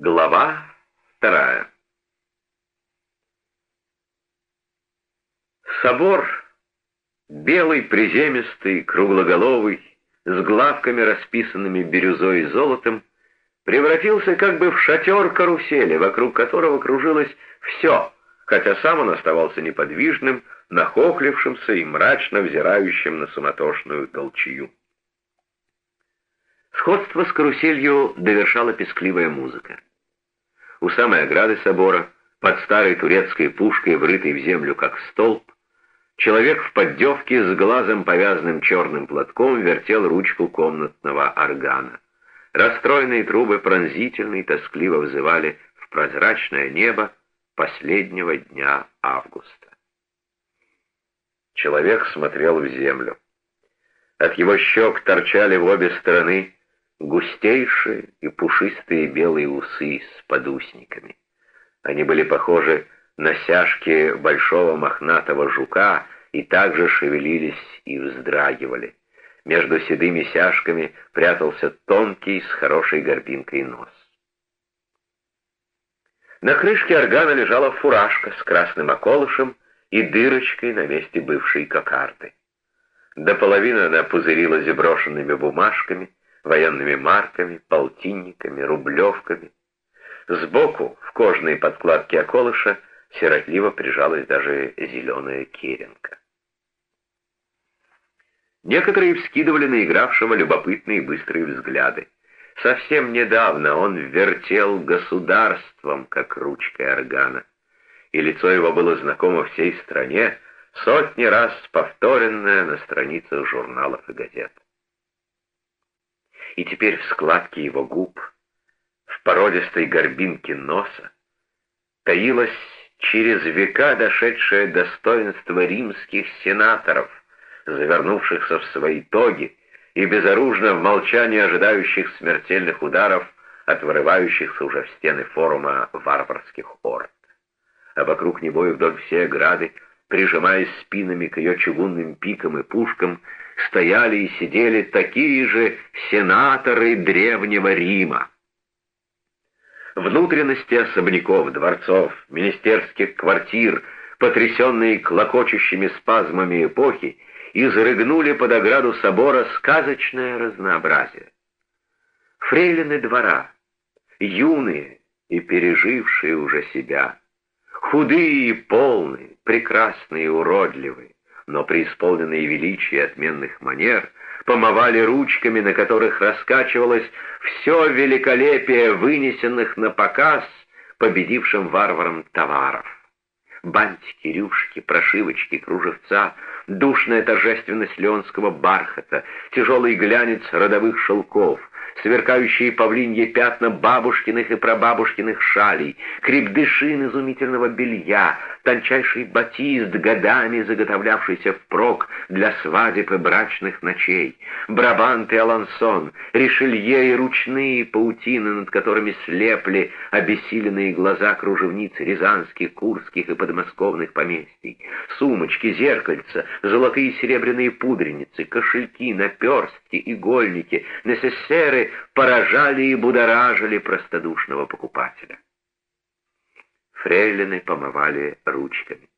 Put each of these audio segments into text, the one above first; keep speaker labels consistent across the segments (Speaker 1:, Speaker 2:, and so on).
Speaker 1: Глава вторая Собор, белый, приземистый, круглоголовый, с главками, расписанными бирюзой и золотом, превратился как бы в шатер карусели, вокруг которого кружилось все, хотя сам он оставался неподвижным, нахохлившимся и мрачно взирающим на суматошную толчью. Сходство с каруселью довершала пескливая музыка. У самой ограды собора, под старой турецкой пушкой, врытой в землю как столб, человек в поддевке с глазом, повязанным черным платком, вертел ручку комнатного органа. Расстроенные трубы пронзительно и тоскливо взывали в прозрачное небо последнего дня августа. Человек смотрел в землю. От его щек торчали в обе стороны густейшие и пушистые белые усы с подусниками. Они были похожи на сяжки большого мохнатого жука и также шевелились и вздрагивали. Между седыми сяжками прятался тонкий с хорошей горбинкой нос. На крышке органа лежала фуражка с красным околышем и дырочкой на месте бывшей кокарды. До половины она пузырила брошенными бумажками, военными марками, полтинниками, рублевками. Сбоку, в кожной подкладке околыша, сиротливо прижалась даже зеленая керенка. Некоторые вскидывали на игравшего любопытные быстрые взгляды. Совсем недавно он вертел государством, как ручкой органа, и лицо его было знакомо всей стране, сотни раз повторенное на страницах журналов и газет и теперь в складке его губ, в породистой горбинке носа, таилось через века дошедшее достоинство римских сенаторов, завернувшихся в свои тоги и безоружно в молчании ожидающих смертельных ударов от вырывающихся уже в стены форума варварских орд. А вокруг него и вдоль всей ограды, прижимаясь спинами к ее чугунным пикам и пушкам, стояли и сидели такие же сенаторы древнего Рима. Внутренности особняков, дворцов, министерских квартир, потрясенные клокочущими спазмами эпохи, изрыгнули под ограду собора сказочное разнообразие. Фрейлины двора, юные и пережившие уже себя, худые и полные, прекрасные и уродливые, но преисполненные величия отменных манер, помывали ручками, на которых раскачивалось все великолепие вынесенных на показ победившим варварам товаров. Бантики, рюшки, прошивочки, кружевца, душная торжественность леонского бархата, тяжелый глянец родовых шелков, сверкающие павлиньи пятна бабушкиных и прабабушкиных шалей, крепдышин изумительного белья, тончайший батист, годами заготовлявшийся впрок для свадеб и брачных ночей, брабант и алансон, решелье и ручные паутины, над которыми слепли обессиленные глаза кружевниц рязанских, курских и подмосковных поместий, сумочки, зеркальца, золотые и серебряные пудреницы, кошельки, наперстки, игольники, несессеры поражали и будоражили простодушного покупателя. Фрейлины помывали ручками.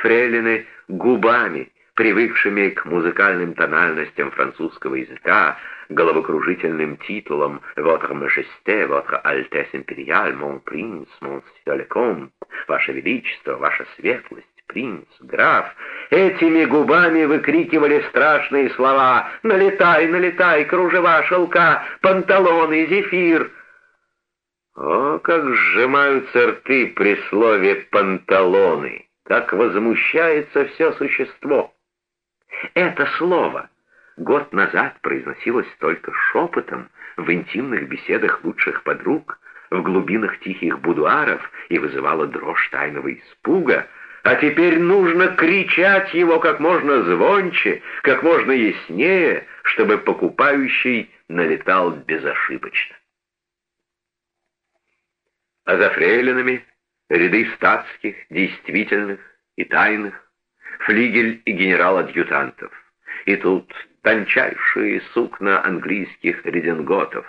Speaker 1: Фрейлины губами, привыкшими к музыкальным тональностям французского языка, головокружительным титулам «Votre Majesté», «Votre Altesse Impériale», «Mon Prince», «Monsieur le Comte», «Ваше Величество», «Ваша Светлость», принц, граф, этими губами выкрикивали страшные слова «Налетай, налетай, кружева, шелка, панталоны, зефир!» О, как сжимаются рты при слове «панталоны», как возмущается все существо. Это слово год назад произносилось только шепотом в интимных беседах лучших подруг, в глубинах тихих будуаров и вызывало дрожь тайного испуга, а теперь нужно кричать его как можно звонче, как можно яснее, чтобы покупающий налетал безошибочно. А за фрейлинами ряды статских, действительных и тайных, флигель и генерал-адъютантов. И тут тончайшие сукна английских рединготов,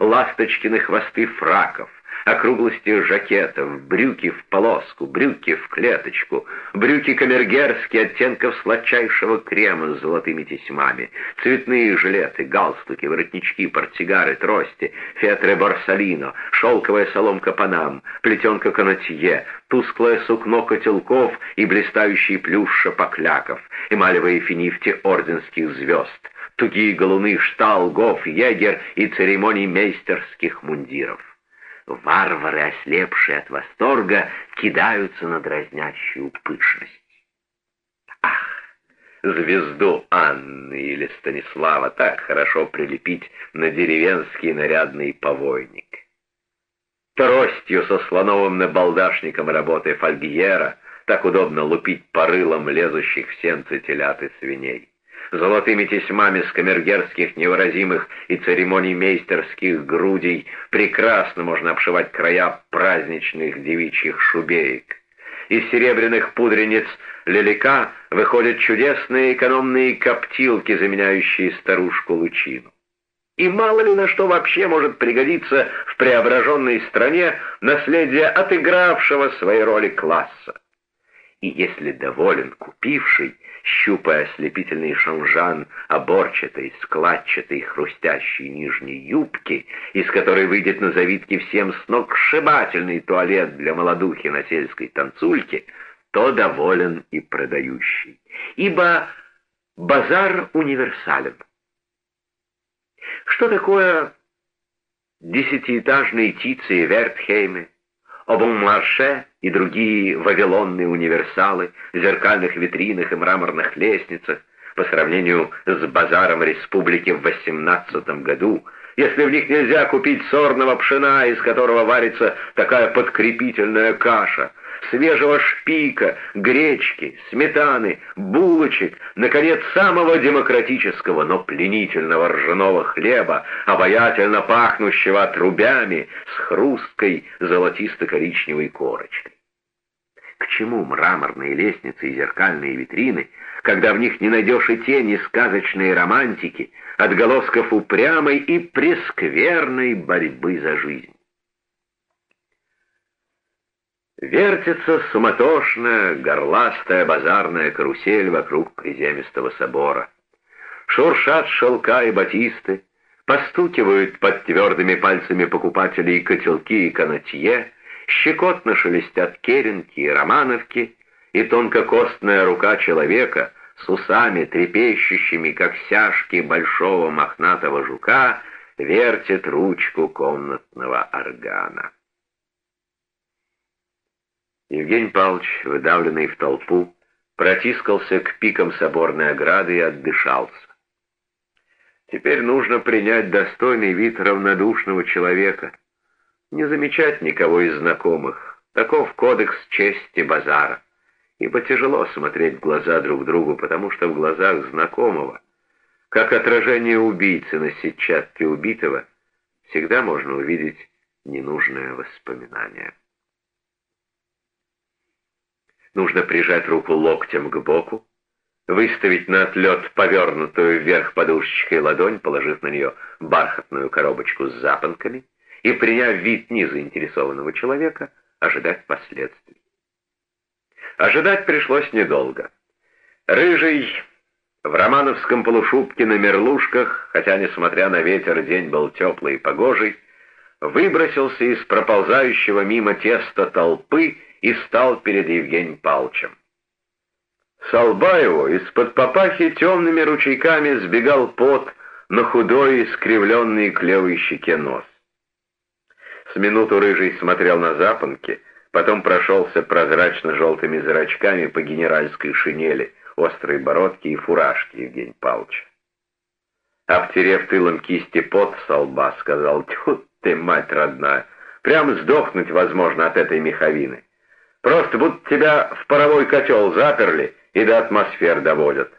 Speaker 1: ласточкины хвосты фраков, округлости жакетов, брюки в полоску, брюки в клеточку, брюки камергерские оттенков сладчайшего крема с золотыми тесьмами, цветные жилеты, галстуки, воротнички, портсигары, трости, фетре борсалино, шелковая соломка панам, плетенка канатье, тусклое сукно котелков и блистающий плюш шапокляков, эмалевые финифти орденских звезд, тугие галуны шталгов, егер и церемоний мейстерских мундиров. Варвары, ослепшие от восторга, кидаются на дразнящую пышность. Ах, звезду Анны или Станислава так хорошо прилепить на деревенский нарядный повойник. Тростью со слоновым набалдашником работы фольгьера так удобно лупить порылом лезущих в сенцы телят и свиней золотыми тесьмами с камергерских невыразимых и церемоний мейстерских грудей прекрасно можно обшивать края праздничных девичьих шубеек. Из серебряных пудрениц лелека выходят чудесные экономные коптилки, заменяющие старушку лучину. И мало ли на что вообще может пригодиться в преображенной стране наследие отыгравшего свои роли класса. И если доволен купивший, щупая ослепительный шанжан оборчатой, складчатой, хрустящей нижней юбки, из которой выйдет на завитке всем с ног сшибательный туалет для молодухи на сельской танцульке, то доволен и продающий. Ибо базар универсален. Что такое десятиэтажные тицы и Вертхеймы, Обонмарше и другие вавилонные универсалы в зеркальных витринах и мраморных лестницах по сравнению с базаром республики в 18 году, если в них нельзя купить сорного пшена, из которого варится такая подкрепительная каша – свежего шпика, гречки, сметаны, булочек, наконец, самого демократического, но пленительного ржаного хлеба, обаятельно пахнущего отрубями с хрусткой золотисто-коричневой корочкой. К чему мраморные лестницы и зеркальные витрины, когда в них не найдешь и тени сказочной романтики, отголосков упрямой и прескверной борьбы за жизнь? Вертится суматошная, горластая базарная карусель вокруг приземистого собора. Шуршат шелка и батисты, постукивают под твердыми пальцами покупателей котелки и канатье, щекотно шелестят керенки и романовки, и тонкокостная рука человека с усами, трепещущими, как сяжки большого мохнатого жука, вертит ручку комнатного органа. Евгений Павлович, выдавленный в толпу, протискался к пикам соборной ограды и отдышался. Теперь нужно принять достойный вид равнодушного человека, не замечать никого из знакомых. Таков кодекс чести базара. Ибо тяжело смотреть в глаза друг другу, потому что в глазах знакомого, как отражение убийцы на сетчатке убитого, всегда можно увидеть ненужное воспоминание. Нужно прижать руку локтем к боку, выставить на отлет повернутую вверх подушечкой ладонь, положив на нее бархатную коробочку с запонками, и, приняв вид незаинтересованного человека, ожидать последствий. Ожидать пришлось недолго. Рыжий в романовском полушубке на мерлушках, хотя, несмотря на ветер, день был теплый и погожий, выбросился из проползающего мимо теста толпы и стал перед Евгением Палчем. С лба его из-под папахи темными ручейками сбегал пот на худой, искривленный клевой щеке нос. С минуту рыжий смотрел на запонки, потом прошелся прозрачно-желтыми зрачками по генеральской шинели, острой бородке и фуражке Евгения Павловича. Обтерев тылом кисти пот со лба, сказал, «Тьфу ты, мать родная, прям сдохнуть возможно от этой меховины. Просто будто тебя в паровой котел заперли и до атмосфер доводят.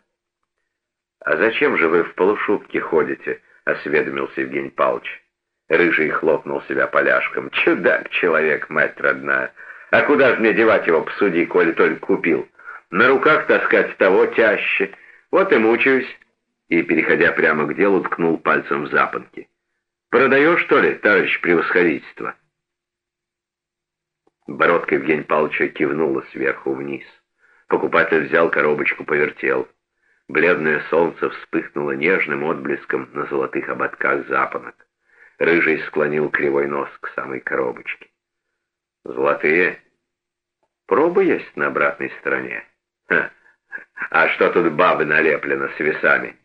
Speaker 1: «А зачем же вы в полушубке ходите?» — осведомился Евгений Павлович. Рыжий хлопнул себя поляшком. «Чудак человек, мать родная! А куда же мне девать его, посуди, коли только купил? На руках таскать того тяще. Вот и мучаюсь!» И, переходя прямо к делу, ткнул пальцем в запонки. «Продаешь, что ли, товарищ превосходительство?» Бородка Евгения Павловича кивнула сверху вниз. Покупатель взял коробочку, повертел. Бледное солнце вспыхнуло нежным отблеском на золотых ободках запонок. Рыжий склонил кривой нос к самой коробочке. «Золотые? Пробы есть на обратной стороне. Ха. А что тут бабы налеплено с весами?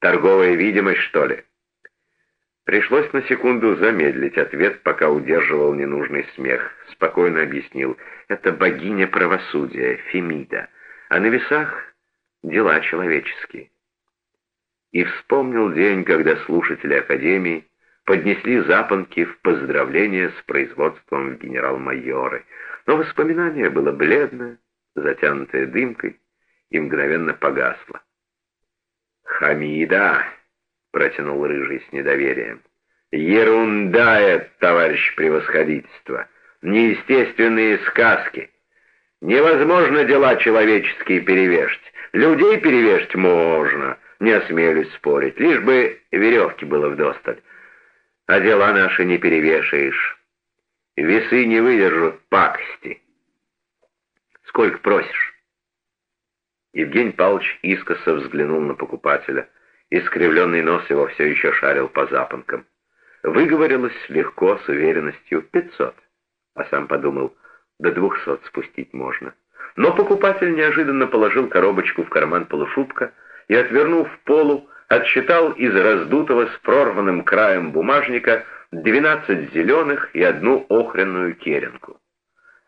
Speaker 1: Торговая видимость, что ли?» Пришлось на секунду замедлить ответ, пока удерживал ненужный смех. Спокойно объяснил. Это богиня правосудия, Фемида. А на весах дела человеческие. И вспомнил день, когда слушатели Академии поднесли запонки в поздравление с производством генерал-майоры. Но воспоминание было бледное, затянутое дымкой, и мгновенно погасло. «Хамида!» — протянул Рыжий с недоверием. «Ерунда это, товарищ превосходительство! Неестественные сказки! Невозможно дела человеческие перевешать. Людей перевешать можно, не осмелюсь спорить, лишь бы веревки было вдосталь а дела наши не перевешаешь. Весы не выдержат пакости. Сколько просишь? Евгений Павлович искоса взглянул на покупателя. Искривленный нос его все еще шарил по запонкам. Выговорилось легко, с уверенностью, пятьсот. А сам подумал, до двухсот спустить можно. Но покупатель неожиданно положил коробочку в карман полушубка и, отвернув полу, отсчитал из раздутого с прорванным краем бумажника двенадцать зеленых и одну охренную керенку.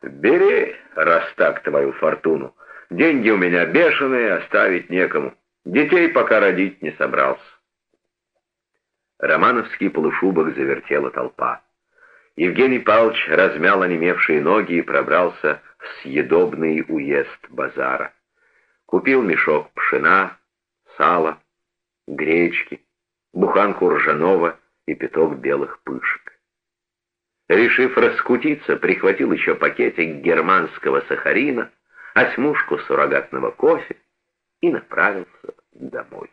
Speaker 1: «Бери, раз так, твою фортуну. Деньги у меня бешеные, оставить некому. Детей пока родить не собрался». Романовский полушубок завертела толпа. Евгений Павлович размял онемевшие ноги и пробрался в съедобный уезд базара. Купил мешок пшена, сала, гречки, буханку ржаного и пяток белых пышек. Решив раскутиться, прихватил еще пакетик германского сахарина, осьмушку суррогатного кофе и направился домой.